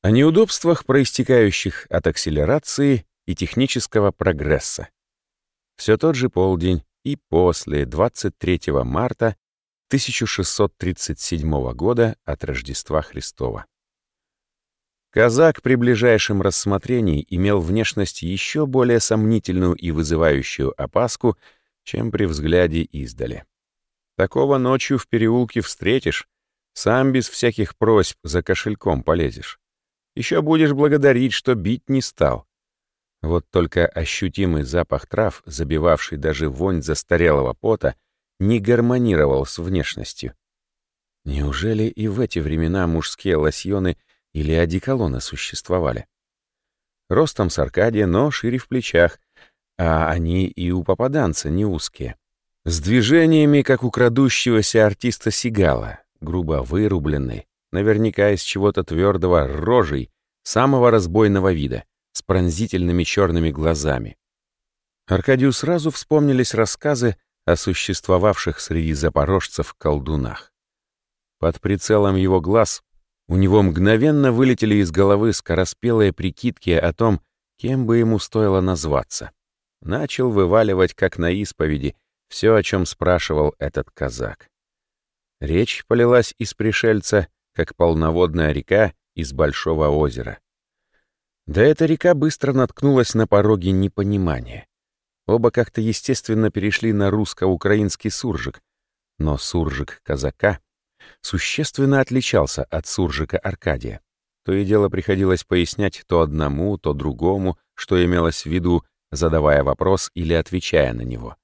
О неудобствах, проистекающих от акселерации и технического прогресса. Все тот же полдень и после 23 марта 1637 года от Рождества Христова. Казак при ближайшем рассмотрении имел внешность еще более сомнительную и вызывающую опаску, чем при взгляде издали. Такого ночью в переулке встретишь, сам без всяких просьб за кошельком полезешь. Еще будешь благодарить, что бить не стал. Вот только ощутимый запах трав, забивавший даже вонь застарелого пота, не гармонировал с внешностью. Неужели и в эти времена мужские лосьоны или одеколоны существовали? Ростом с Аркадия, но шире в плечах, а они и у попаданца не узкие. С движениями, как у крадущегося артиста Сигала, грубо вырубленный, наверняка из чего-то твердого, рожей, самого разбойного вида, с пронзительными черными глазами. Аркадию сразу вспомнились рассказы о существовавших среди запорожцев колдунах. Под прицелом его глаз у него мгновенно вылетели из головы скороспелые прикидки о том, кем бы ему стоило назваться. Начал вываливать, как на исповеди, все, о чем спрашивал этот казак. Речь полилась из пришельца, как полноводная река из большого озера. Да эта река быстро наткнулась на пороги непонимания. Оба как-то естественно перешли на русско-украинский суржик, но суржик казака существенно отличался от суржика Аркадия. То и дело приходилось пояснять то одному, то другому, что имелось в виду, задавая вопрос или отвечая на него.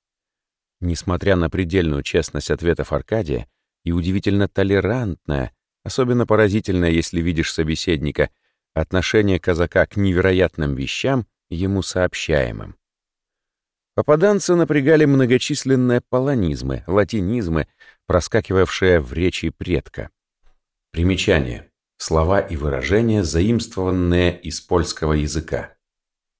Несмотря на предельную честность ответов Аркадия и удивительно толерантное, особенно поразительное, если видишь собеседника, отношение казака к невероятным вещам, ему сообщаемым. Попаданцы напрягали многочисленные полонизмы, латинизмы, проскакивавшие в речи предка. Примечание. Слова и выражения, заимствованные из польского языка.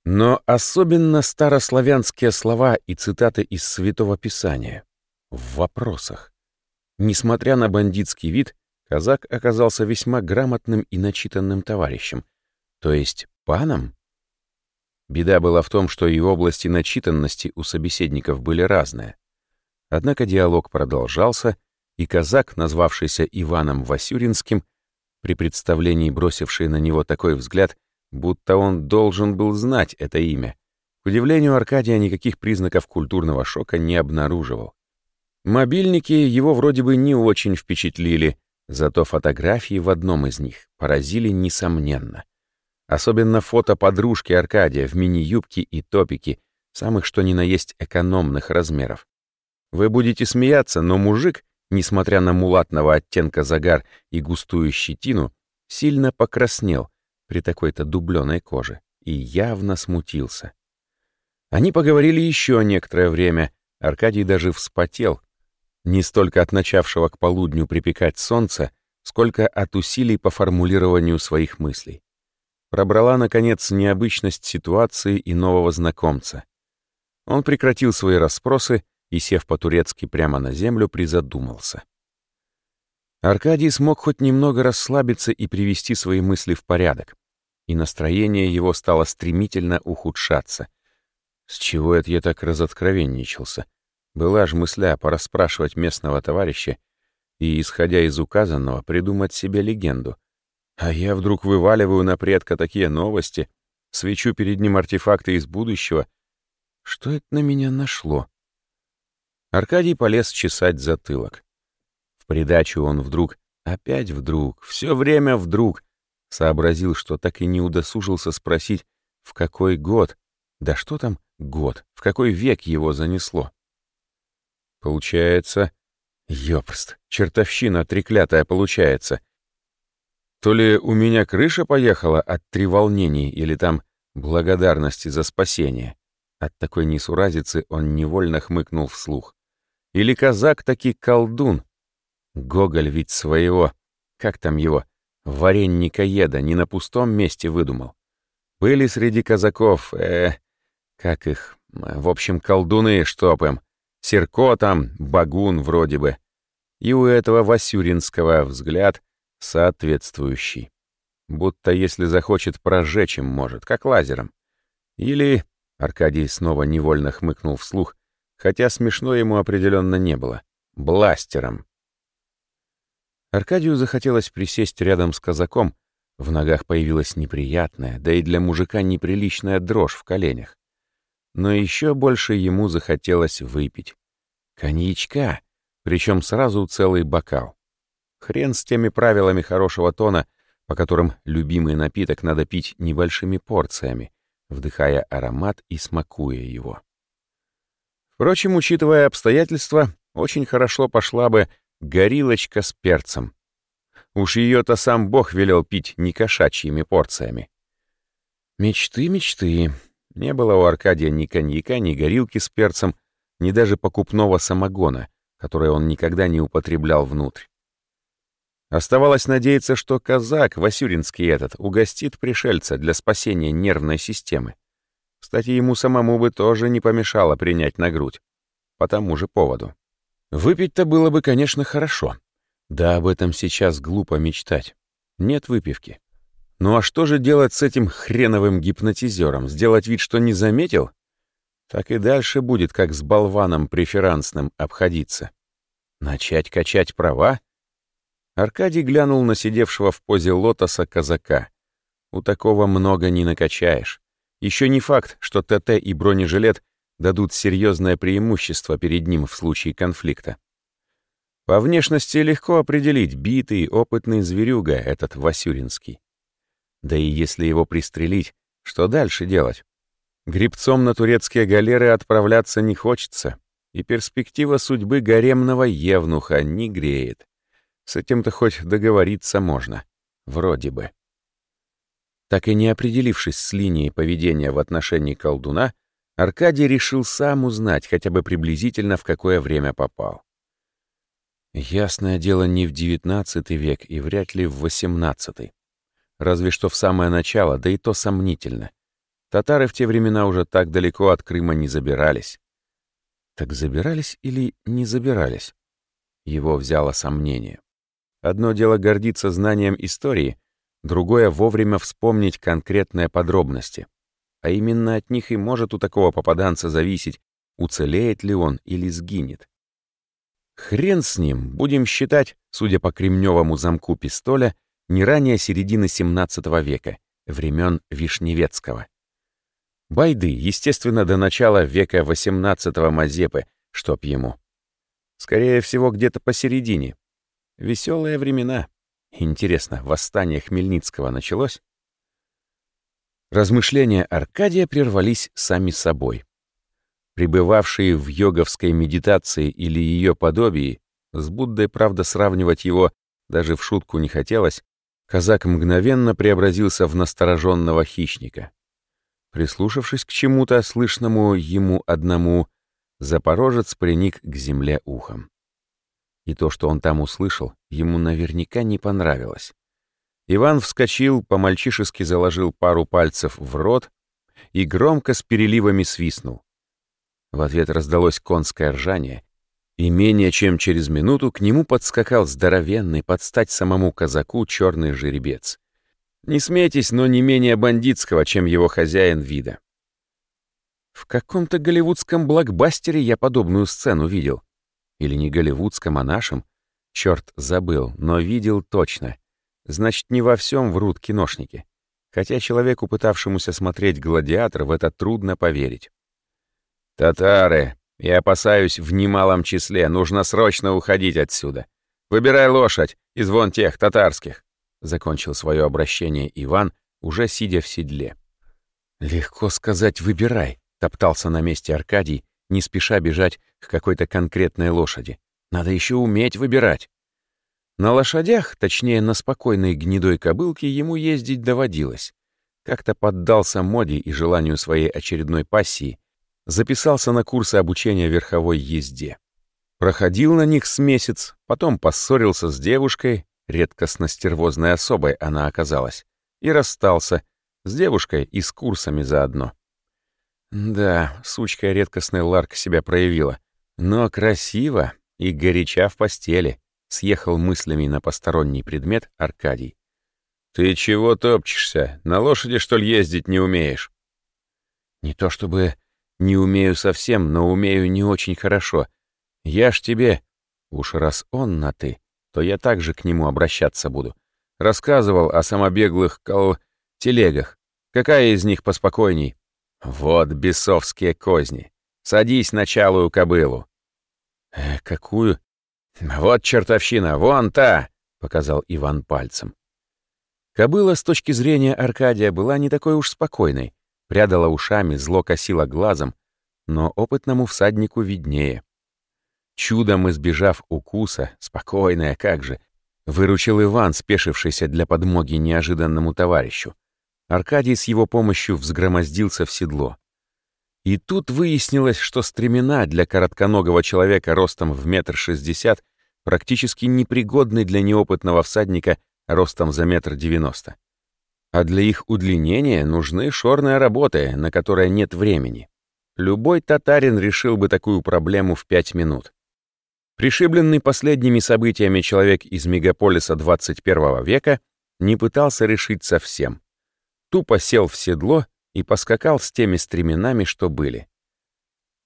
Но особенно старославянские слова и цитаты из Святого Писания. В вопросах. Несмотря на бандитский вид, казак оказался весьма грамотным и начитанным товарищем, то есть паном. Беда была в том, что и области начитанности у собеседников были разные. Однако диалог продолжался, и казак, назвавшийся Иваном Васюринским, при представлении бросивший на него такой взгляд, будто он должен был знать это имя, к удивлению Аркадия никаких признаков культурного шока не обнаруживал. Мобильники его вроде бы не очень впечатлили, зато фотографии в одном из них поразили несомненно. Особенно фото подружки Аркадия в мини-юбке и топике, самых что ни на есть экономных размеров. Вы будете смеяться, но мужик, несмотря на мулатного оттенка загар и густую щетину, сильно покраснел при такой-то дубленой коже и явно смутился. Они поговорили еще некоторое время, Аркадий даже вспотел, не столько от начавшего к полудню припекать солнца, сколько от усилий по формулированию своих мыслей пробрала, наконец, необычность ситуации и нового знакомца. Он прекратил свои расспросы и, сев по-турецки прямо на землю, призадумался. Аркадий смог хоть немного расслабиться и привести свои мысли в порядок, и настроение его стало стремительно ухудшаться. С чего это я так разоткровенничался? Была ж мысля порасспрашивать местного товарища и, исходя из указанного, придумать себе легенду, а я вдруг вываливаю на предка такие новости, свечу перед ним артефакты из будущего. Что это на меня нашло? Аркадий полез чесать затылок. В придачу он вдруг, опять вдруг, все время вдруг, сообразил, что так и не удосужился спросить, в какой год, да что там год, в какой век его занесло. Получается, ёпрст, чертовщина треклятая получается — то ли у меня крыша поехала от треволнений или там благодарности за спасение. От такой несуразицы он невольно хмыкнул вслух. Или казак таки колдун. Гоголь ведь своего, как там его, варенника-еда не на пустом месте выдумал. Были среди казаков, э, как их, в общем, колдуны штопым. Серко там, багун вроде бы. И у этого Васюринского взгляд — соответствующий. будто если захочет прожечь им может, как лазером. Или, Аркадий снова невольно хмыкнул вслух, хотя смешно ему определенно не было, бластером. Аркадию захотелось присесть рядом с казаком, в ногах появилась неприятная, да и для мужика неприличная дрожь в коленях. Но еще больше ему захотелось выпить. Коньячка, причем сразу целый бокал. Хрен с теми правилами хорошего тона, по которым любимый напиток надо пить небольшими порциями, вдыхая аромат и смакуя его. Впрочем, учитывая обстоятельства, очень хорошо пошла бы горилочка с перцем. Уж ее-то сам Бог велел пить не кошачьими порциями. Мечты, мечты. Не было у Аркадия ни коньяка, ни горилки с перцем, ни даже покупного самогона, который он никогда не употреблял внутрь. Оставалось надеяться, что казак, Васюринский этот, угостит пришельца для спасения нервной системы. Кстати, ему самому бы тоже не помешало принять на грудь. По тому же поводу. Выпить-то было бы, конечно, хорошо. Да об этом сейчас глупо мечтать. Нет выпивки. Ну а что же делать с этим хреновым гипнотизером? Сделать вид, что не заметил? Так и дальше будет, как с болваном преферансным обходиться. Начать качать права? Аркадий глянул на сидевшего в позе лотоса казака. У такого много не накачаешь. Еще не факт, что ТТ и бронежилет дадут серьезное преимущество перед ним в случае конфликта. По внешности легко определить битый, опытный зверюга этот Васюринский. Да и если его пристрелить, что дальше делать? Грибцом на турецкие галеры отправляться не хочется, и перспектива судьбы гаремного евнуха не греет. С этим-то хоть договориться можно. Вроде бы. Так и не определившись с линией поведения в отношении колдуна, Аркадий решил сам узнать хотя бы приблизительно, в какое время попал. Ясное дело, не в девятнадцатый век и вряд ли в восемнадцатый. Разве что в самое начало, да и то сомнительно. Татары в те времена уже так далеко от Крыма не забирались. Так забирались или не забирались? Его взяло сомнение. Одно дело гордиться знанием истории, другое — вовремя вспомнить конкретные подробности. А именно от них и может у такого попаданца зависеть, уцелеет ли он или сгинет. Хрен с ним, будем считать, судя по кремневому замку пистоля, не ранее середины 17 века, времен Вишневецкого. Байды, естественно, до начала века 18-го Мазепы, чтоб ему. Скорее всего, где-то посередине. Веселые времена. Интересно, восстание Хмельницкого началось? Размышления Аркадия прервались сами собой пребывавшие в йоговской медитации или ее подобии, с Буддой, правда, сравнивать его даже в шутку не хотелось, казак мгновенно преобразился в настороженного хищника. Прислушавшись к чему-то, слышному ему одному, запорожец приник к земле ухом. И то, что он там услышал, ему наверняка не понравилось. Иван вскочил, по-мальчишески заложил пару пальцев в рот и громко с переливами свистнул. В ответ раздалось конское ржание, и менее чем через минуту к нему подскакал здоровенный, под стать самому казаку, черный жеребец. Не смейтесь, но не менее бандитского, чем его хозяин вида. В каком-то голливудском блокбастере я подобную сцену видел. Или не голливудском, а нашем. Черт, забыл, но видел точно. Значит, не во всем врут киношники. Хотя человеку, пытавшемуся смотреть «Гладиатор», в это трудно поверить. «Татары! Я опасаюсь в немалом числе. Нужно срочно уходить отсюда. Выбирай лошадь из вон тех татарских!» Закончил свое обращение Иван, уже сидя в седле. «Легко сказать «выбирай», — топтался на месте Аркадий, не спеша бежать к какой-то конкретной лошади. «Надо еще уметь выбирать». На лошадях, точнее, на спокойной гнедой кобылке ему ездить доводилось. Как-то поддался моде и желанию своей очередной пассии записался на курсы обучения верховой езде. Проходил на них с месяц, потом поссорился с девушкой, редкостно стервозной особой она оказалась, и расстался с девушкой и с курсами заодно. Да, сучка редкостная Ларк себя проявила, но красиво и горяча в постели, съехал мыслями на посторонний предмет Аркадий. «Ты чего топчешься? На лошади, что ли, ездить не умеешь?» «Не то чтобы не умею совсем, но умею не очень хорошо. Я ж тебе...» Уж раз он на «ты», то я также к нему обращаться буду. Рассказывал о самобеглых кол... телегах. Какая из них поспокойней? Вот бесовские козни. Садись на чалую кобылу. Э, какую? Вот чертовщина, вон та, показал Иван пальцем. Кобыла с точки зрения Аркадия была не такой уж спокойной, прядала ушами, зло косила глазом, но опытному всаднику виднее. Чудом избежав укуса, спокойная как же, выручил Иван, спешившийся для подмоги неожиданному товарищу. Аркадий с его помощью взгромоздился в седло. И тут выяснилось, что стремена для коротконогого человека ростом в метр шестьдесят практически непригодны для неопытного всадника ростом за метр девяносто. А для их удлинения нужны шорные работы, на которые нет времени. Любой татарин решил бы такую проблему в пять минут. Пришибленный последними событиями человек из мегаполиса 21 века не пытался решить совсем. Тупо сел в седло и поскакал с теми стременами, что были.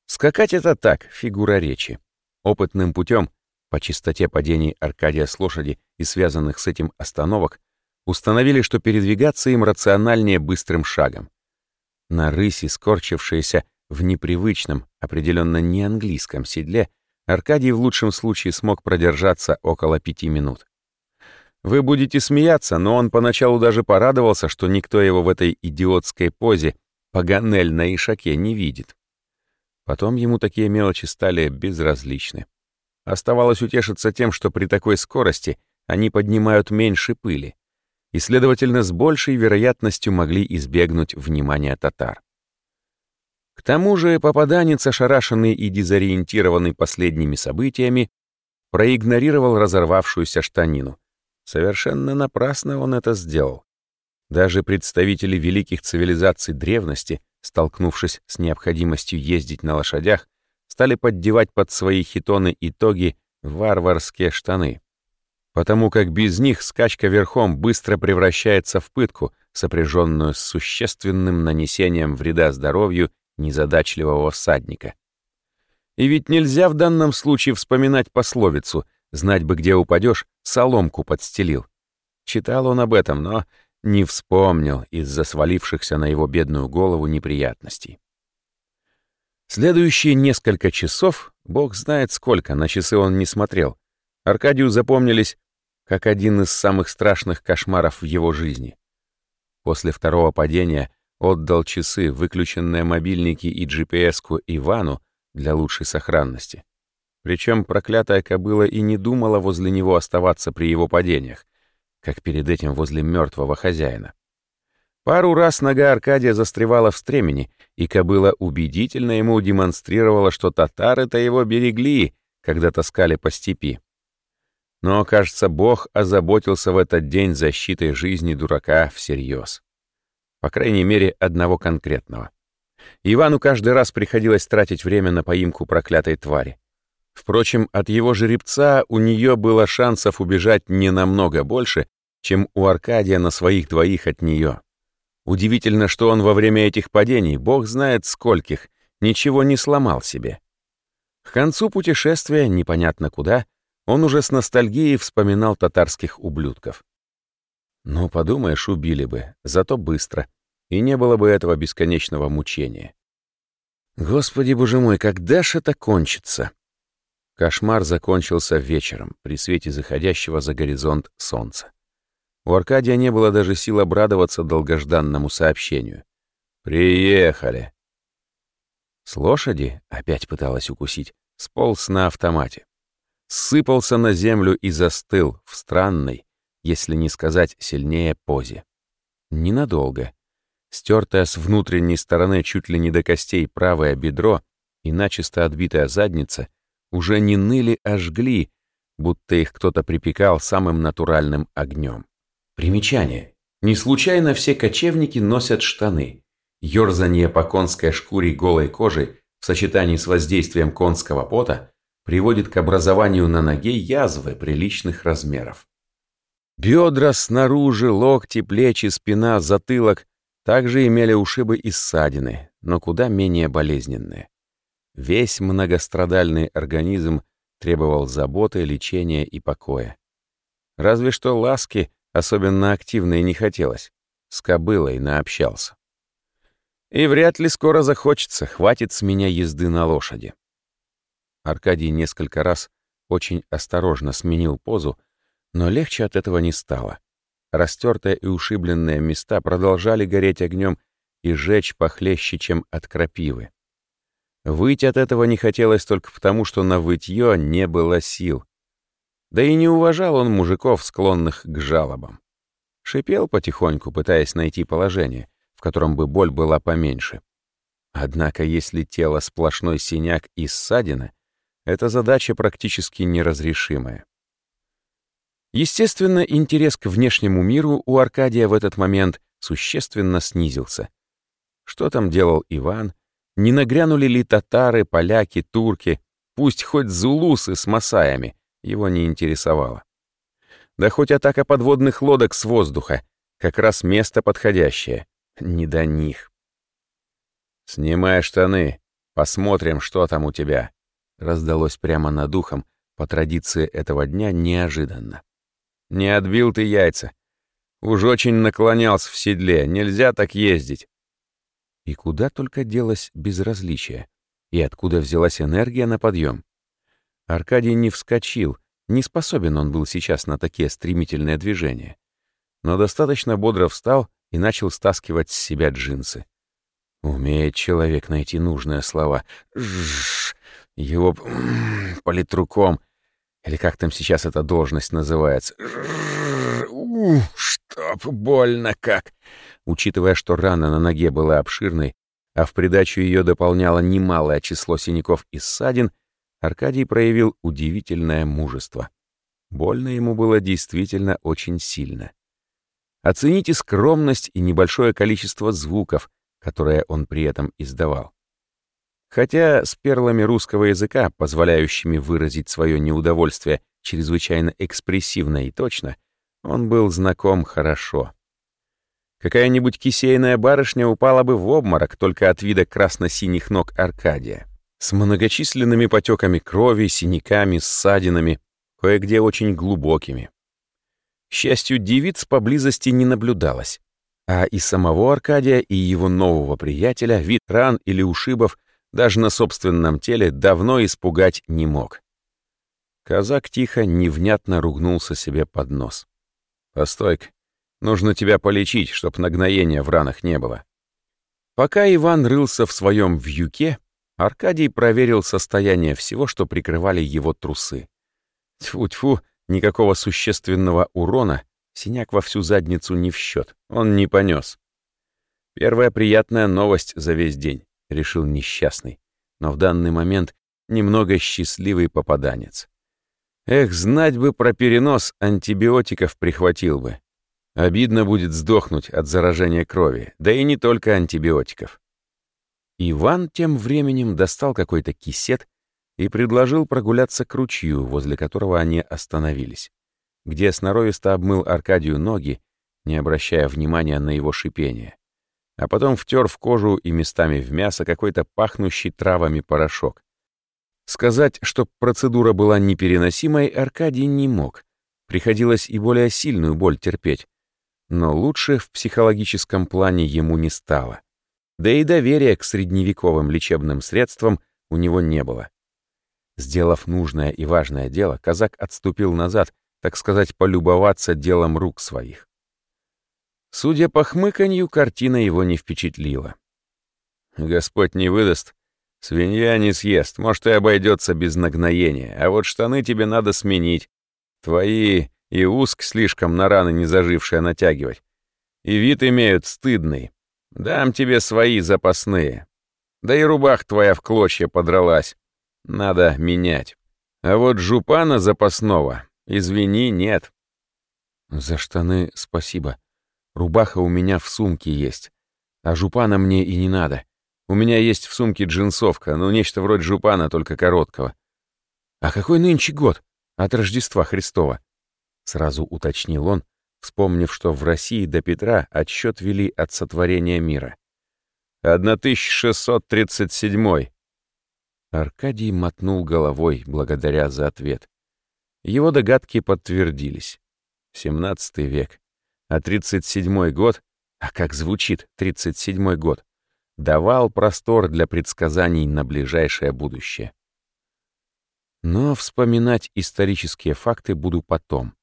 Скакать это так, фигура речи. Опытным путем, по частоте падений Аркадия с лошади и связанных с этим остановок, установили, что передвигаться им рациональнее быстрым шагом. На рыси, скорчившиеся в непривычном, определенно не английском седле, Аркадий в лучшем случае смог продержаться около пяти минут. Вы будете смеяться, но он поначалу даже порадовался, что никто его в этой идиотской позе Паганель на ишаке не видит. Потом ему такие мелочи стали безразличны. Оставалось утешиться тем, что при такой скорости они поднимают меньше пыли и, следовательно, с большей вероятностью могли избегнуть внимания татар. К тому же попаданец, ошарашенный и дезориентированный последними событиями, проигнорировал разорвавшуюся штанину. Совершенно напрасно он это сделал. Даже представители великих цивилизаций древности, столкнувшись с необходимостью ездить на лошадях, стали поддевать под свои хитоны и тоги варварские штаны. Потому как без них скачка верхом быстро превращается в пытку, сопряженную с существенным нанесением вреда здоровью незадачливого всадника. И ведь нельзя в данном случае вспоминать пословицу «знать бы, где упадешь, соломку подстелил». Читал он об этом, но не вспомнил из-за свалившихся на его бедную голову неприятностей. Следующие несколько часов, бог знает сколько, на часы он не смотрел, Аркадию запомнились как один из самых страшных кошмаров в его жизни. После второго падения Отдал часы, выключенные мобильники и GPS-ку Ивану для лучшей сохранности. Причем проклятая кобыла и не думала возле него оставаться при его падениях, как перед этим возле мертвого хозяина. Пару раз нога Аркадия застревала в стремени, и кобыла убедительно ему демонстрировала, что татары-то его берегли, когда таскали по степи. Но, кажется, Бог озаботился в этот день защитой жизни дурака всерьез. По крайней мере, одного конкретного. Ивану каждый раз приходилось тратить время на поимку проклятой твари. Впрочем, от его жеребца у нее было шансов убежать не намного больше, чем у Аркадия на своих двоих от нее. Удивительно, что он во время этих падений, бог знает скольких, ничего не сломал себе. К концу путешествия, непонятно куда, он уже с ностальгией вспоминал татарских ублюдков. Ну, подумаешь, убили бы, зато быстро. И не было бы этого бесконечного мучения. Господи, боже мой, когда ж это кончится? Кошмар закончился вечером, при свете заходящего за горизонт солнца. У Аркадия не было даже сил обрадоваться долгожданному сообщению. «Приехали!» С лошади, опять пыталась укусить, сполз на автомате. Сыпался на землю и застыл в странной, если не сказать сильнее, позе. Ненадолго. Стертая с внутренней стороны чуть ли не до костей правое бедро и начисто отбитая задница уже не ныли, а жгли, будто их кто-то припекал самым натуральным огнем. Примечание. Не случайно все кочевники носят штаны. Ёрзание по конской шкуре голой кожи в сочетании с воздействием конского пота приводит к образованию на ноге язвы приличных размеров. Бедра снаружи, локти, плечи, спина, затылок также имели ушибы и ссадины, но куда менее болезненные. Весь многострадальный организм требовал заботы, лечения и покоя. Разве что ласки, особенно активной, не хотелось. С кобылой наобщался. И вряд ли скоро захочется, хватит с меня езды на лошади. Аркадий несколько раз очень осторожно сменил позу, но легче от этого не стало. Растертые и ушибленные места продолжали гореть огнем и жечь похлеще, чем от крапивы. Выйти от этого не хотелось только потому, что на вытье не было сил. Да и не уважал он мужиков, склонных к жалобам. Шипел потихоньку, пытаясь найти положение, в котором бы боль была поменьше. Однако если тело сплошной синяк и ссадина, эта задача практически неразрешимая. Естественно, интерес к внешнему миру у Аркадия в этот момент существенно снизился. Что там делал Иван? Не нагрянули ли татары, поляки, турки? Пусть хоть зулусы с масаями, его не интересовало. Да хоть атака подводных лодок с воздуха, как раз место подходящее. Не до них. «Снимай штаны, посмотрим, что там у тебя», раздалось прямо над ухом, по традиции этого дня неожиданно. «Не отбил ты яйца. Уж очень наклонялся в седле, нельзя так ездить». И куда только делось безразличие, и откуда взялась энергия на подъем. Аркадий не вскочил, не способен он был сейчас на такие стремительные движения, но достаточно бодро встал и начал стаскивать с себя джинсы. Умеет человек найти нужные слова. Жжж, его политруком, или как там сейчас эта должность называется. Ух, чтоб больно как. Учитывая, что рана на ноге была обширной, а в придачу ее дополняло немалое число синяков и ссадин, Аркадий проявил удивительное мужество. Больно ему было действительно очень сильно. Оцените скромность и небольшое количество звуков, которые он при этом издавал. Хотя с перлами русского языка, позволяющими выразить свое неудовольствие чрезвычайно экспрессивно и точно, он был знаком хорошо. Какая-нибудь кисейная барышня упала бы в обморок только от вида красно-синих ног Аркадия. С многочисленными потеками крови, синяками, ссадинами, кое-где очень глубокими. К счастью, девиц поблизости не наблюдалось, а и самого Аркадия, и его нового приятеля вид ран или ушибов даже на собственном теле давно испугать не мог. Казак тихо, невнятно ругнулся себе под нос. «Постой-ка, нужно тебя полечить, чтоб нагноения в ранах не было». Пока Иван рылся в своем вьюке, Аркадий проверил состояние всего, что прикрывали его трусы. Тьфу-тьфу, никакого существенного урона, синяк во всю задницу не в счет, он не понес. Первая приятная новость за весь день, решил несчастный, но в данный момент немного счастливый попаданец. Эх, знать бы про перенос антибиотиков прихватил бы. Обидно будет сдохнуть от заражения крови, да и не только антибиотиков. Иван тем временем достал какой-то кисет и предложил прогуляться к ручью, возле которого они остановились, где сноровисто обмыл Аркадию ноги, не обращая внимания на его шипение, а потом втер в кожу и местами в мясо какой-то пахнущий травами порошок. Сказать, что процедура была непереносимой, Аркадий не мог. Приходилось и более сильную боль терпеть. Но лучше в психологическом плане ему не стало. Да и доверия к средневековым лечебным средствам у него не было. Сделав нужное и важное дело, казак отступил назад, так сказать, полюбоваться делом рук своих. Судя по хмыканью, картина его не впечатлила. «Господь не выдаст, свинья не съест, может, и обойдется без нагноения, а вот штаны тебе надо сменить. Твои и узк слишком на раны не зажившие натягивать. И вид имеют стыдный. Дам тебе свои запасные. Да и рубах твоя в клочья подралась. Надо менять. А вот жупана запасного, извини, нет. За штаны спасибо. Рубаха у меня в сумке есть. А жупана мне и не надо. У меня есть в сумке джинсовка, ну нечто вроде жупана, только короткого. А какой нынче год? От Рождества Христова. сразу уточнил он, вспомнив, что в России до Петра отсчет вели от сотворения мира. 1637. Аркадий мотнул головой, благодаря за ответ. Его догадки подтвердились. 17 век. А 37 год, а как звучит 37 год, давал простор для предсказаний на ближайшее будущее. Но вспоминать исторические факты буду потом.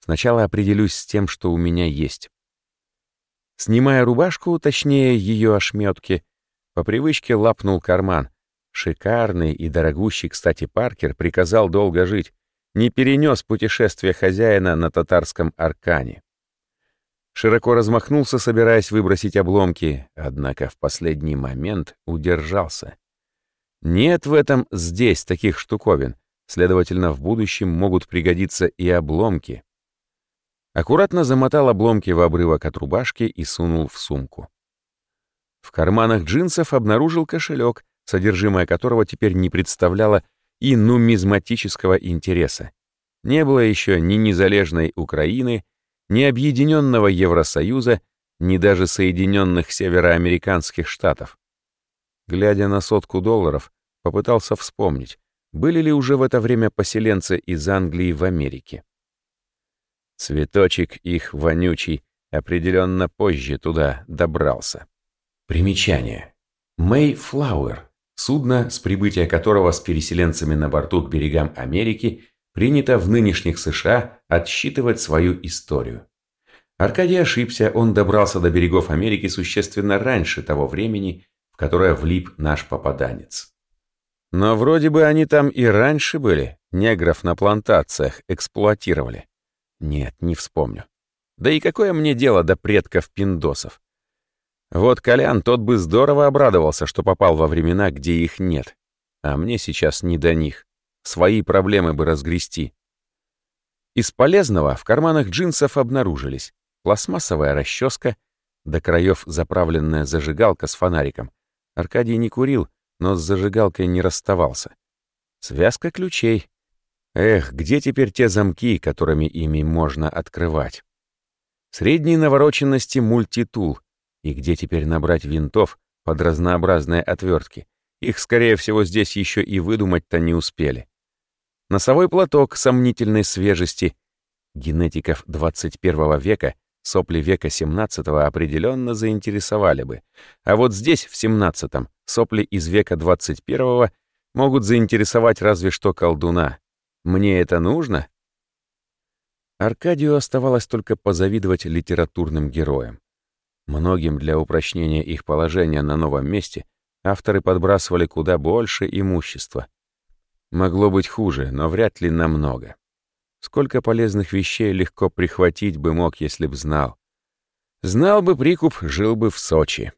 Сначала определюсь с тем, что у меня есть. Снимая рубашку, точнее ее ошметки, по привычке лапнул карман. Шикарный и дорогущий, кстати, Паркер приказал долго жить, не перенес путешествие хозяина на татарском аркане. Широко размахнулся, собираясь выбросить обломки, однако в последний момент удержался. Нет в этом здесь таких штуковин, следовательно, в будущем могут пригодиться и обломки. Аккуратно замотал обломки в обрывок от рубашки и сунул в сумку. В карманах джинсов обнаружил кошелек, содержимое которого теперь не представляло и нумизматического интереса. Не было еще ни незалежной Украины, ни Объединенного Евросоюза, ни даже Соединенных Североамериканских Штатов. Глядя на сотку долларов, попытался вспомнить, были ли уже в это время поселенцы из Англии в Америке. Цветочек их вонючий определенно позже туда добрался. Примечание. Mayflower — судно, с прибытия которого с переселенцами на борту к берегам Америки принято в нынешних США отсчитывать свою историю. Аркадий ошибся, он добрался до берегов Америки существенно раньше того времени, в которое влип наш попаданец. Но вроде бы они там и раньше были, негров на плантациях эксплуатировали. Нет, не вспомню. Да и какое мне дело до предков пиндосов? Вот Колян, тот бы здорово обрадовался, что попал во времена, где их нет. А мне сейчас не до них свои проблемы бы разгрести. Из полезного в карманах джинсов обнаружились пластмассовая расческа, до краев заправленная зажигалка с фонариком. Аркадий не курил, но с зажигалкой не расставался. Связка ключей. Эх, где теперь те замки, которыми ими можно открывать? Средней навороченности мультитул. И где теперь набрать винтов под разнообразные отвертки? Их, скорее всего, здесь еще и выдумать-то не успели. Носовой платок сомнительной свежести. Генетиков 21 века сопли века 17 определенно заинтересовали бы. А вот здесь, в 17-м, сопли из века 21 могут заинтересовать разве что колдуна. Мне это нужно? Аркадию оставалось только позавидовать литературным героям. Многим для упрочнения их положения на новом месте авторы подбрасывали куда больше имущества. Могло быть хуже, но вряд ли намного. Сколько полезных вещей легко прихватить бы мог, если б знал. Знал бы прикуп, жил бы в Сочи.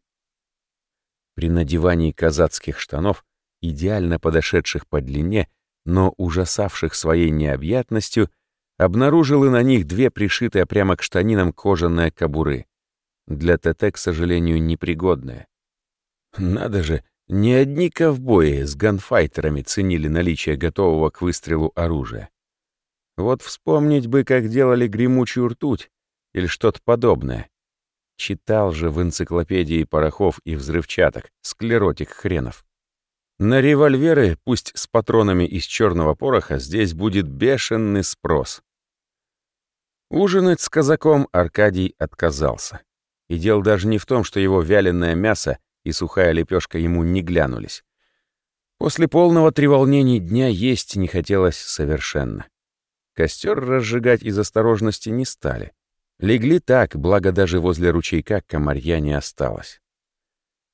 При надевании казацких штанов, идеально подошедших по длине, но ужасавших своей необъятностью, обнаружил и на них две пришитые прямо к штанинам кожаные кобуры. Для ТТ, к сожалению, непригодные. Надо же, не одни ковбои с ганфайтерами ценили наличие готового к выстрелу оружия. Вот вспомнить бы, как делали гремучую ртуть или что-то подобное. Читал же в энциклопедии порохов и взрывчаток, склеротик хренов. На револьверы, пусть с патронами из черного пороха, здесь будет бешеный спрос. Ужинать с казаком Аркадий отказался. И дело даже не в том, что его вяленое мясо и сухая лепешка ему не глянулись. После полного треволнений дня есть не хотелось совершенно. Костер разжигать из осторожности не стали. Легли так, благо даже возле ручейка комарья не осталось.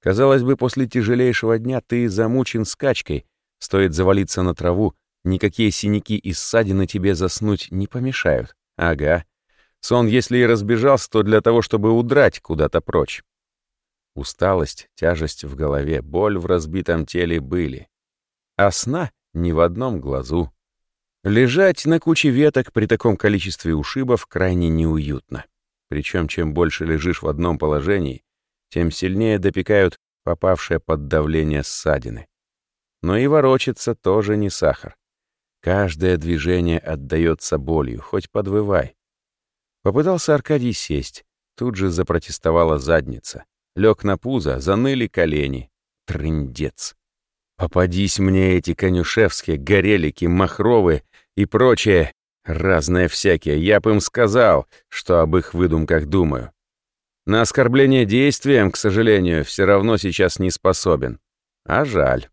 Казалось бы, после тяжелейшего дня ты замучен скачкой, стоит завалиться на траву, никакие синяки и ссадины тебе заснуть не помешают. Ага. Сон, если и разбежался, то для того, чтобы удрать куда-то прочь. Усталость, тяжесть в голове, боль в разбитом теле были. А сна ни в одном глазу. Лежать на куче веток при таком количестве ушибов крайне неуютно. Причем чем больше лежишь в одном положении, тем сильнее допекают попавшие под давление ссадины. Но и ворочаться тоже не сахар. Каждое движение отдаётся болью, хоть подвывай. Попытался Аркадий сесть, тут же запротестовала задница. Лег на пузо, заныли колени. Трындец. Попадись мне эти конюшевские, горелики, махровы и прочее, разное всякие, я б им сказал, что об их выдумках думаю. На оскорбление действием, к сожалению, все равно сейчас не способен. А жаль.